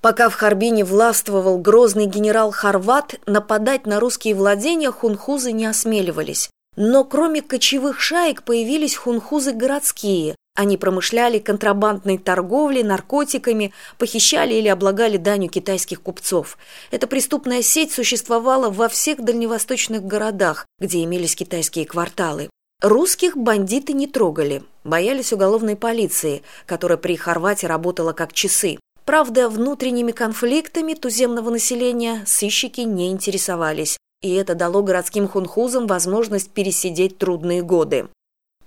Пока в Харбине властвовал грозный генерал Харват, нападать на русские владения хунхузы не осмеливались. Но кроме кочевых шаек появились хунхузы городские. Они промышляли контрабандной торговлей, наркотиками, похищали или облагали данью китайских купцов. Эта преступная сеть существовала во всех дальневосточных городах, где имелись китайские кварталы. Русских бандиты не трогали, боялись уголовной полиции, которая при Хорватии работала как часы. Правда, внутренними конфликтами туземного населения сыщики не интересовались, и это дало городским хунхузам возможность пересидеть трудные годы.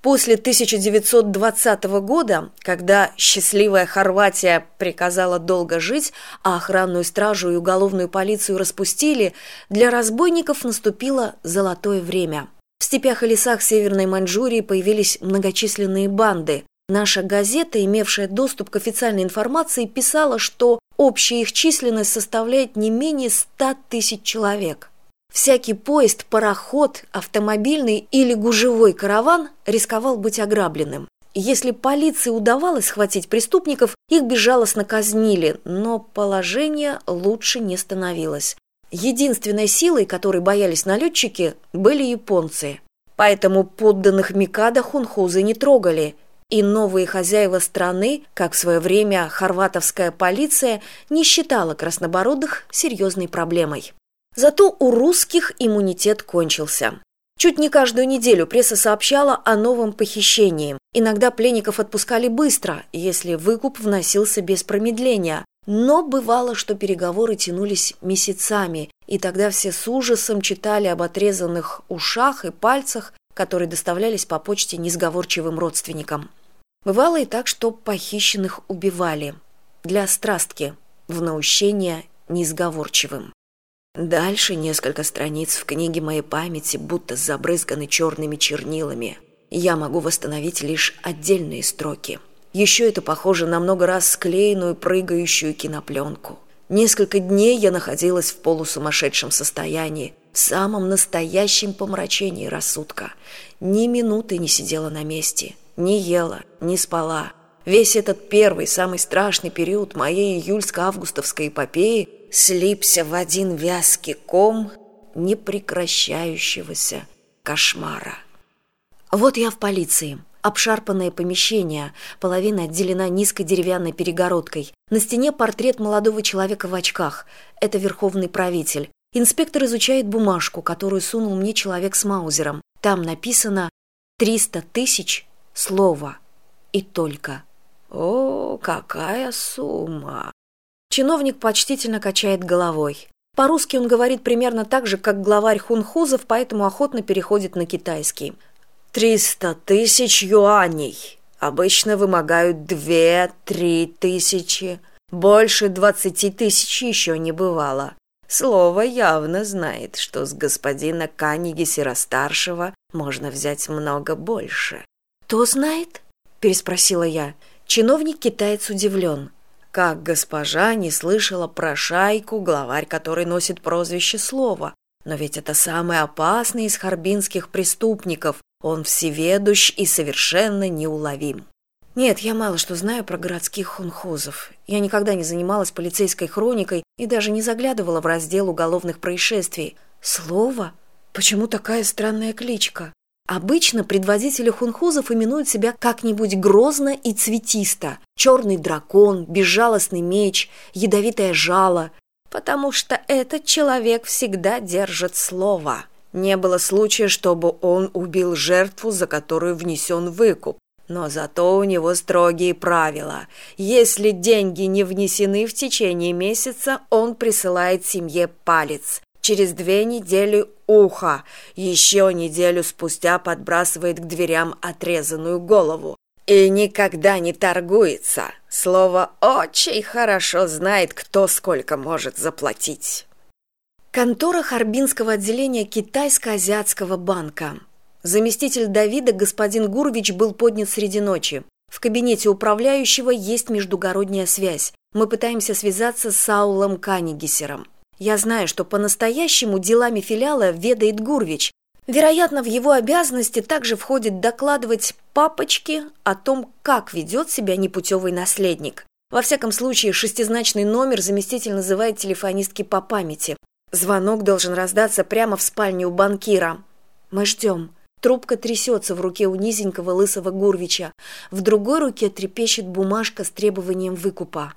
После 1920 года, когда счастливая Хорватия приказала долго жить, а охранную стражу и уголовную полицию распустили, для разбойников наступило золотое время – в степях и лесах Северной Маньчжурии появились многочисленные банды. Наша газета, имевшая доступ к официальной информации, писала, что общая их численность составляет не менее 100 тысяч человек. Всякий поезд, пароход, автомобильный или гужевой караван рисковал быть ограбленным. Если полиции удавалось схватить преступников, их безжалостно казнили, но положение лучше не становилось. Единственной силой, которой боялись налетчики, были японцы. Поэтому подданных Микада хунхузы не трогали, и новые хозяева страны, как в свое время хорватовская полиция, не считала краснобородых серьезной проблемой. Зато у русских иммунитет кончился. Чуть не каждую неделю пресса сообщала о новом похищении. Иногда пленников отпускали быстро, если выкуп вносился без промедления, но бывало, что переговоры тянулись месяцами, и тогда все с ужасом читали об отрезанных ушах и пальцах, которые доставлялись по почте несговорчивым родственникам. Бывало и так, что похищенных убивали для страстки, в наущение несговорчивым. Дальше несколько страниц в книге моей памяти будто забрызганы черными чернилами. Я могу восстановить лишь отдельные строки – еще это похоже на много раз склеенную прыгающую кинопленку. Несколько дней я находилась в полусумасшедшем состоянии, в самом настоящем помрачении рассудка. Ни минуты не сидела на месте, не ела, не спала. Весь этот первый, самый страшный период моей июльско-августовской эпопеи слипся в один вязкий ком непрекращающегося кошмара. Вот я в полиции обшарпанное помещение половина отделена низкой деревянной перегородкой на стене портрет молодого человека в очках это верховный правитель инспектор изучает бумажку которую сунул мне человек с маузером. Там написано триста тысяч слова и только о какая сумма! Чиновник почтительно качает головой. По русски он говорит примерно так же как главарь хунхузов поэтому охотно переходит на китайский. Триста тысяч юаней. Обычно вымогают две-три тысячи. Больше двадцати тысяч еще не бывало слово явно знает что с господина канигесера старшего можно взять много больше. Кто знает переспросила я. Чиновник китаец удивлен. Как госпожа не слышала про шайку главарь который носит прозвище слова но ведь это самый опасный из харбинских преступников. Он всеведущ и совершенно неуловим нет я мало что знаю про городских хунхозов. Я никогда не занималась полицейской хроникой и даже не заглядывала в раздел уголовных происшествий. Слово? Почему такая странная кличка? Обычно предводители хунхузов именуют себя как нибудь грозно и цветисто. Черный дракон безжалостный меч ядовитое жало. Потому что этот человек всегда держит слово. Не было случая чтобы он убил жертву за которую внесен выкуп но зато у него строгие правила. Если деньги не внесены в течение месяца он присылает семье палец. Через две недели ухо. Еще неделю спустя подбрасывает к дверям отрезанную голову. И никогда не торгуется. Слово очень хорошо знает кто сколько может заплатить контора харбинского отделения китайско-азиатского банка заместитель давида господин гурвич был поднят среди ночи в кабинете управляющего есть междугородняя связь мы пытаемся связаться с саулом канигисером я знаю что по настоящему делами филиала ведает гурвич вероятно в его обязанности также входит докладывать папочке о том как ведет себя непутевый наследник Во всяком случае, шестизначный номер заместитель называет телефонистки по памяти. Звонок должен раздаться прямо в спальне у банкира. Мы ждем. Трубка трясется в руке у низенького лысого Гурвича. В другой руке трепещет бумажка с требованием выкупа.